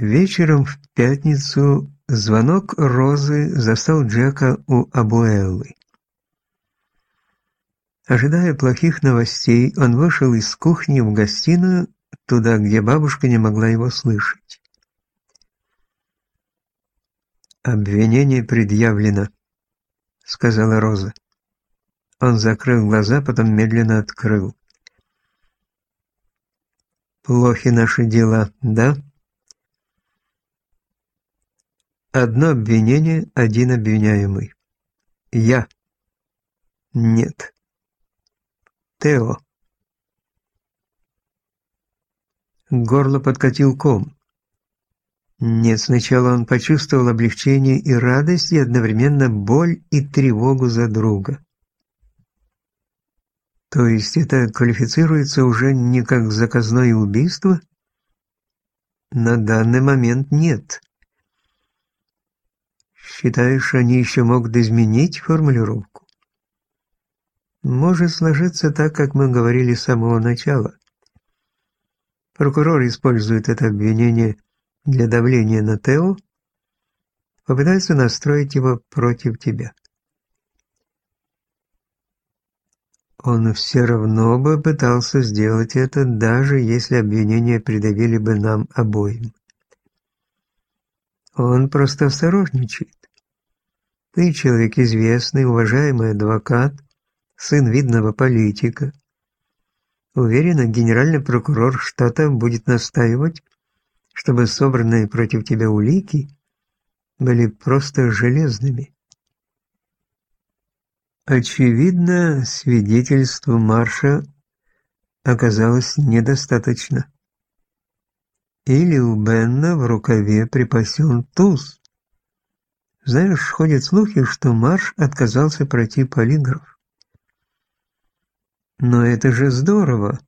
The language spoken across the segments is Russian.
Вечером в пятницу звонок Розы застал Джека у Абуэллы. Ожидая плохих новостей, он вышел из кухни в гостиную, туда, где бабушка не могла его слышать. «Обвинение предъявлено», — сказала Роза. Он закрыл глаза, потом медленно открыл. «Плохи наши дела, да?» Одно обвинение, один обвиняемый. Я. Нет. Тео. Горло подкатил ком. Нет, сначала он почувствовал облегчение и радость, и одновременно боль и тревогу за друга. То есть это квалифицируется уже не как заказное убийство? На данный момент нет. Считаешь, они еще могут изменить формулировку? Может сложиться так, как мы говорили с самого начала. Прокурор использует это обвинение для давления на Тео, попытается настроить его против тебя. Он все равно бы пытался сделать это, даже если обвинения придавили бы нам обоим. Он просто осторожничает. Ты человек известный, уважаемый адвокат, сын видного политика. Уверена, генеральный прокурор штата будет настаивать, чтобы собранные против тебя улики были просто железными. Очевидно, свидетельству Марша оказалось недостаточно. Или у Бенна в рукаве припасен туз. Знаешь, ходят слухи, что Марш отказался пройти полиграф. Но это же здорово.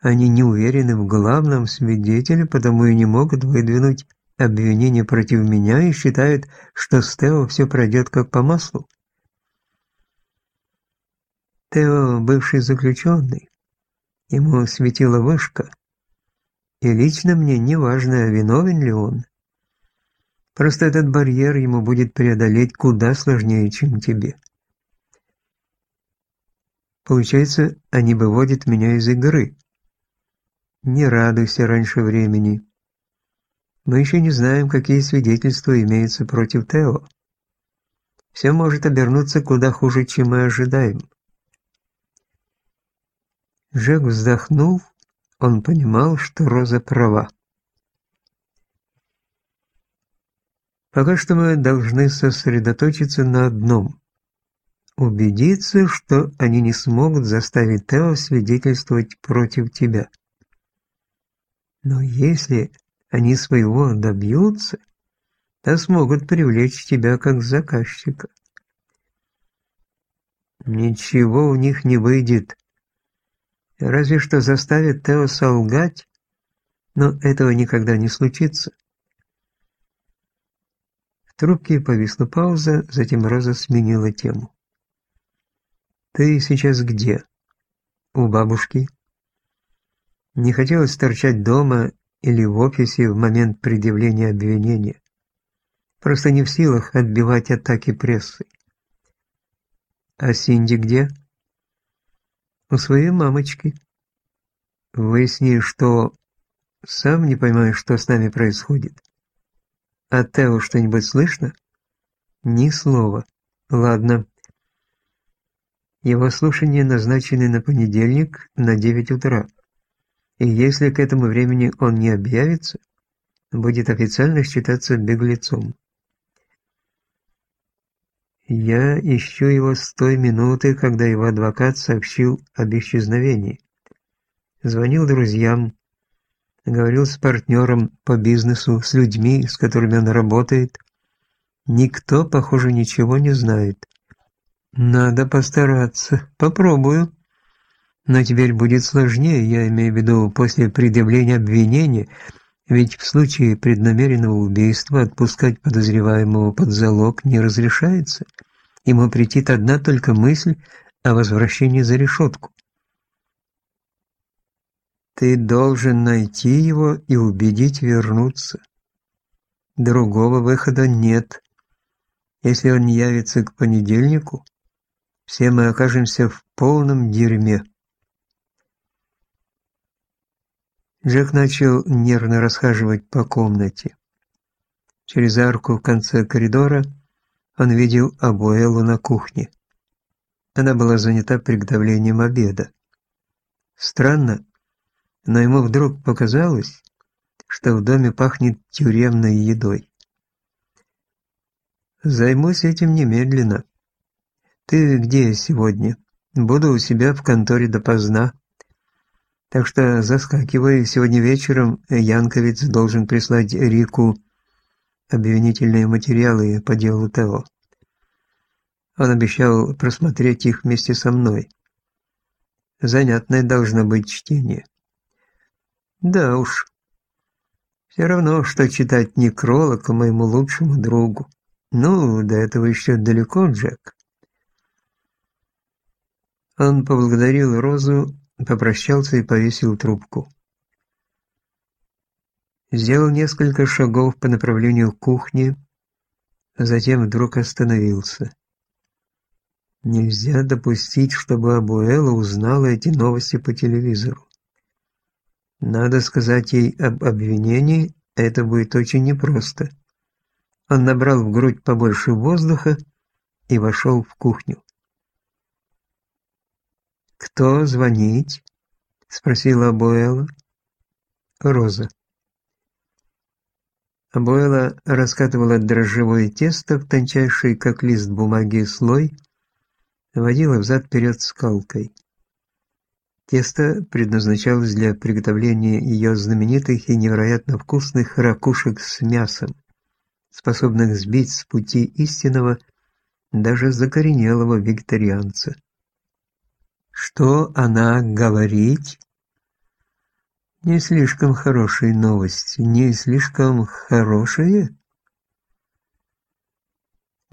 Они не уверены в главном свидетеле, потому и не могут выдвинуть обвинение против меня и считают, что с Тео все пройдет как по маслу. Тео – бывший заключенный. Ему светила вышка. И лично мне не важно, виновен ли он. Просто этот барьер ему будет преодолеть куда сложнее, чем тебе. Получается, они выводят меня из игры. Не радуйся раньше времени. Мы еще не знаем, какие свидетельства имеются против Тео. Все может обернуться куда хуже, чем мы ожидаем. Жек вздохнул, он понимал, что Роза права. Пока что мы должны сосредоточиться на одном. Убедиться, что они не смогут заставить Тео свидетельствовать против тебя. Но если они своего добьются, то смогут привлечь тебя как заказчика. Ничего у них не выйдет. Разве что заставят Тео солгать, но этого никогда не случится трубке повисла пауза, затем Роза сменила тему. «Ты сейчас где?» «У бабушки». Не хотелось торчать дома или в офисе в момент предъявления обвинения. Просто не в силах отбивать атаки прессы. «А Синди где?» «У своей мамочки». «Выясни, что...» «Сам не понимаю, что с нами происходит». А Тео что-нибудь слышно? Ни слова. Ладно. Его слушания назначены на понедельник на 9 утра. И если к этому времени он не объявится, будет официально считаться беглецом. Я ищу его с той минуты, когда его адвокат сообщил об исчезновении. Звонил друзьям, говорил с партнером по бизнесу, с людьми, с которыми он работает. Никто, похоже, ничего не знает. Надо постараться. Попробую. Но теперь будет сложнее, я имею в виду после предъявления обвинения, ведь в случае преднамеренного убийства отпускать подозреваемого под залог не разрешается. Ему претит одна только мысль о возвращении за решетку. Ты должен найти его и убедить вернуться. Другого выхода нет. Если он не явится к понедельнику, все мы окажемся в полном дерьме. Джек начал нервно расхаживать по комнате. Через арку в конце коридора он видел Абуэлу на кухне. Она была занята приготовлением обеда. Странно, но ему вдруг показалось, что в доме пахнет тюремной едой. «Займусь этим немедленно. Ты где сегодня? Буду у себя в конторе допоздна. Так что заскакивай сегодня вечером, Янковец должен прислать Рику обвинительные материалы по делу Тео. Он обещал просмотреть их вместе со мной. Занятное должно быть чтение. Да уж. Все равно, что читать некролог моему лучшему другу. Ну, до этого еще далеко, Джек. Он поблагодарил Розу, попрощался и повесил трубку. Сделал несколько шагов по направлению к кухне, затем вдруг остановился. Нельзя допустить, чтобы Абуэла узнала эти новости по телевизору. Надо сказать ей об обвинении, это будет очень непросто. Он набрал в грудь побольше воздуха и вошел в кухню. «Кто звонить?» — спросила Абуэла. «Роза». Абуэла раскатывала дрожжевое тесто в тончайший, как лист бумаги, слой, водила взад-вперед скалкой. Тесто предназначалось для приготовления ее знаменитых и невероятно вкусных ракушек с мясом, способных сбить с пути истинного, даже закоренелого вегетарианца. Что она говорит? Не слишком хорошие новости, не слишком хорошие?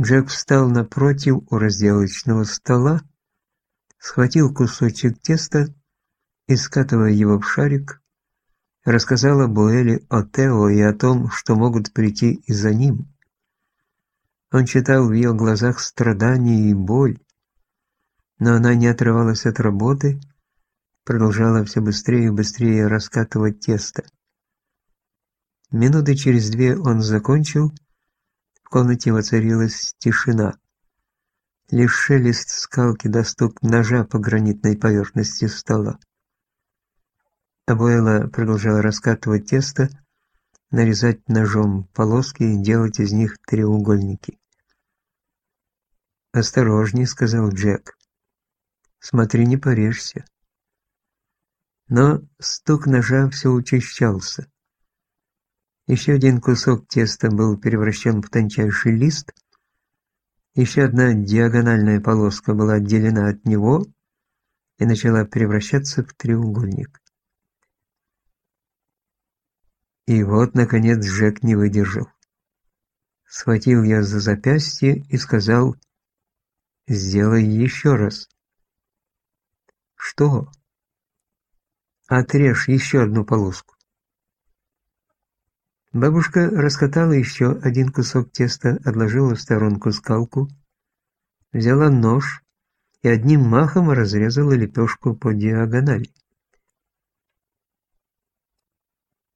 Джек встал напротив у разделочного стола, схватил кусочек теста и, скатывая его в шарик, рассказал об Уэле о Тео и о том, что могут прийти и за ним. Он читал в ее глазах страдания и боль, но она не отрывалась от работы, продолжала все быстрее и быстрее раскатывать тесто. Минуты через две он закончил, в комнате воцарилась тишина. Лишь шелест скалки да стук ножа по гранитной поверхности стола. Абуэла продолжала раскатывать тесто, нарезать ножом полоски и делать из них треугольники. «Осторожней», — сказал Джек. «Смотри, не порежься». Но стук ножа все учащался. Еще один кусок теста был превращен в тончайший лист, еще одна диагональная полоска была отделена от него и начала превращаться в треугольник. И вот, наконец, Джек не выдержал. Схватил я за запястье и сказал «Сделай еще раз». «Что?» Отрежь еще одну полоску. Бабушка раскатала еще один кусок теста, отложила в сторонку скалку, взяла нож и одним махом разрезала лепешку по диагонали.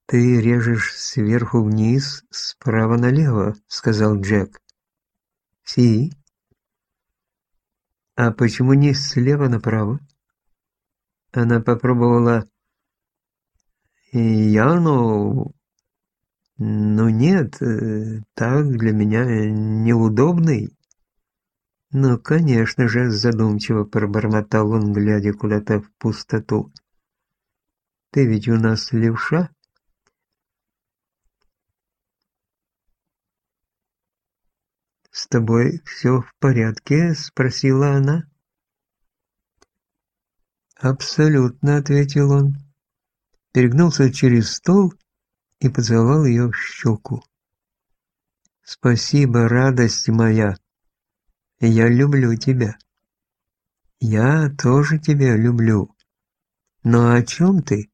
«Ты режешь сверху вниз, справа налево», — сказал Джек. «Си». «А почему не слева направо?» Она попробовала я, ну... Ну нет, э, так для меня неудобный. Ну, конечно же, задумчиво пробормотал он, глядя куда-то в пустоту. Ты ведь у нас левша? «С тобой все в порядке?» – спросила она. «Абсолютно», – ответил он перегнулся через стол и поцеловал ее в щеку. «Спасибо, радость моя. Я люблю тебя. Я тоже тебя люблю. Но о чем ты?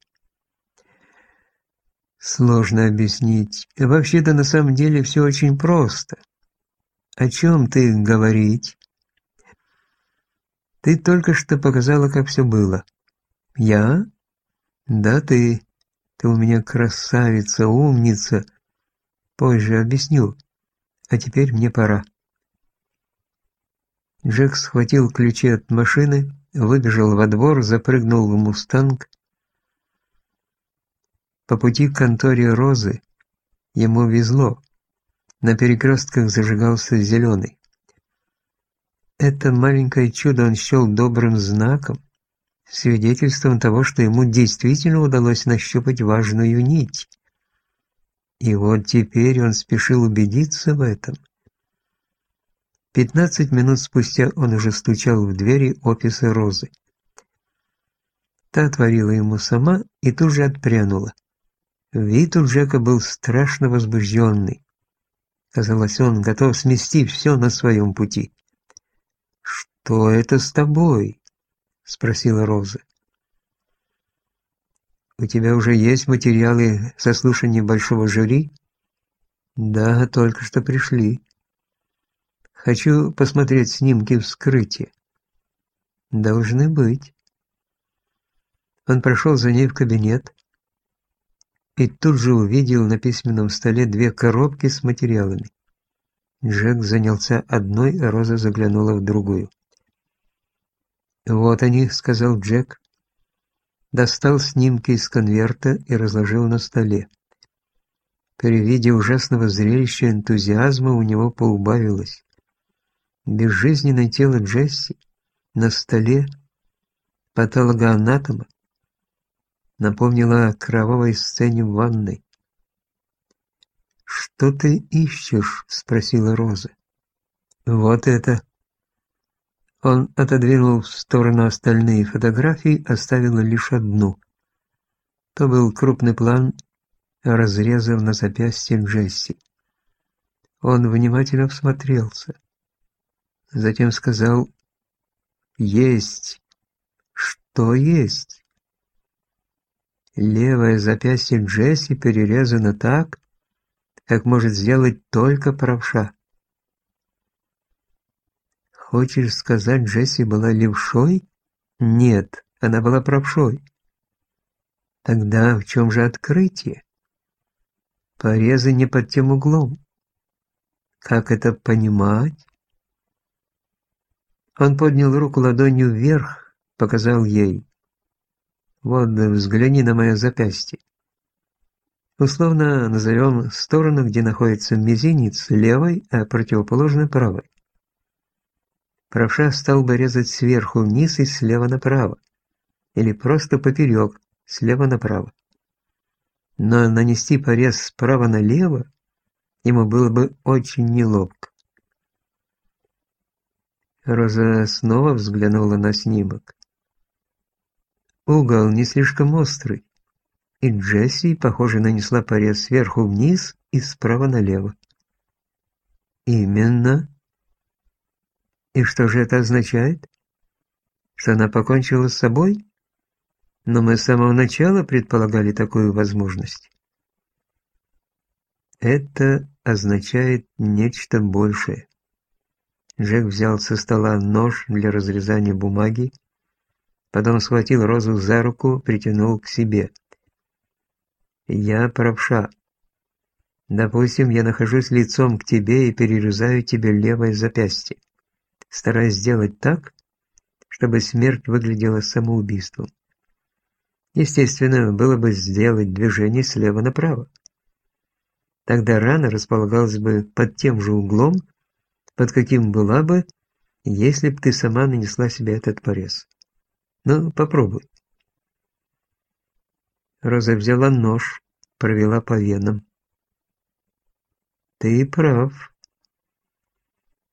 Сложно объяснить. Вообще-то на самом деле все очень просто. О чем ты говорить? Ты только что показала, как все было. Я? Да, ты. Ты у меня красавица, умница. Позже объясню. А теперь мне пора. Джек схватил ключи от машины, выбежал во двор, запрыгнул в «Мустанг», по пути к конторе Розы ему везло. На перекрестках зажигался зеленый. Это маленькое чудо он счел добрым знаком, свидетельством того, что ему действительно удалось нащупать важную нить. И вот теперь он спешил убедиться в этом. Пятнадцать минут спустя он уже стучал в двери офиса Розы. Та отворила ему сама и тут же отпрянула. Вид у Джека был страшно возбужденный. Казалось, он готов смести все на своем пути. «Что это с тобой?» — спросила Роза. «У тебя уже есть материалы сослушания большого жюри?» «Да, только что пришли. Хочу посмотреть снимки вскрытия». «Должны быть». Он прошел за ней в кабинет, и тут же увидел на письменном столе две коробки с материалами. Джек занялся одной, а Роза заглянула в другую. «Вот они», — сказал Джек. Достал снимки из конверта и разложил на столе. При виде ужасного зрелища энтузиазма у него поубавилось. Безжизненное тело Джесси на столе патологоанатома напомнила о кровавой сцене в ванной. «Что ты ищешь?» — спросила Роза. «Вот это». Он отодвинул в сторону остальные фотографии, оставил лишь одну. То был крупный план разрезов на запястье Джесси. Он внимательно всмотрелся. Затем сказал «Есть». «Что есть?» Левое запястье Джесси перерезано так, как может сделать только правша. Хочешь сказать, Джесси была левшой? Нет, она была правшой. Тогда в чем же открытие? Порезы не под тем углом. Как это понимать? Он поднял руку ладонью вверх, показал ей. Вот, взгляни на мое запястье. Условно назовем сторону, где находится мизинец левой, а противоположной правой. Правша стал бы резать сверху вниз и слева направо, или просто поперек, слева направо. Но нанести порез справа налево ему было бы очень неловко. Роза снова взглянула на снимок. Угол не слишком острый, и Джесси, похоже, нанесла порез сверху вниз и справа налево. Именно. И что же это означает? Что она покончила с собой? Но мы с самого начала предполагали такую возможность. Это означает нечто большее. Джек взял со стола нож для разрезания бумаги Потом схватил Розу за руку, притянул к себе. «Я правша. Допустим, я нахожусь лицом к тебе и перерезаю тебе левое запястье, стараясь сделать так, чтобы смерть выглядела самоубийством. Естественно, было бы сделать движение слева направо. Тогда рана располагалась бы под тем же углом, под каким была бы, если б ты сама нанесла себе этот порез. Ну, попробуй. Роза взяла нож, провела по венам. Ты прав.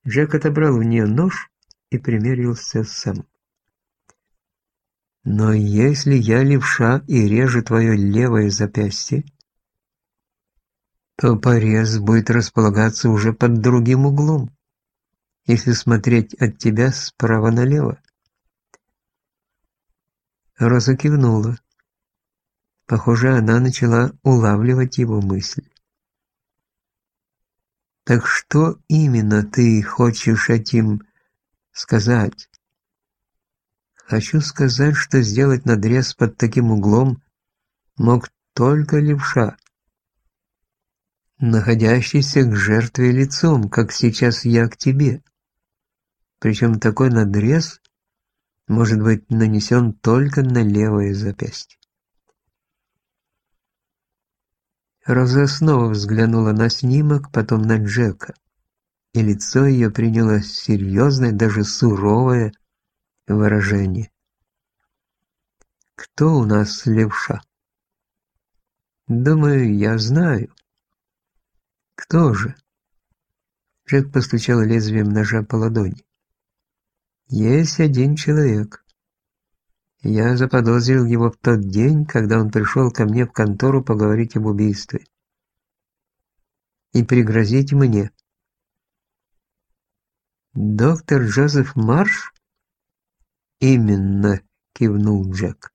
Джек отобрал у нее нож и примерился сам. Но если я левша и режу твое левое запястье, то порез будет располагаться уже под другим углом, если смотреть от тебя справа налево. Роза кивнула. Похоже, она начала улавливать его мысль. Так что именно ты хочешь этим сказать? Хочу сказать, что сделать надрез под таким углом мог только левша, находящийся к жертве лицом, как сейчас я к тебе. Причем такой надрез может быть нанесен только на левое запястье. Роза снова взглянула на снимок, потом на Джека, и лицо ее приняло серьезное, даже суровое выражение. «Кто у нас левша?» «Думаю, я знаю». «Кто же?» Джек постучал лезвием ножа по ладони. «Есть один человек. Я заподозрил его в тот день, когда он пришел ко мне в контору поговорить об убийстве. И пригрозить мне. «Доктор Джозеф Марш?» «Именно», — кивнул Джек.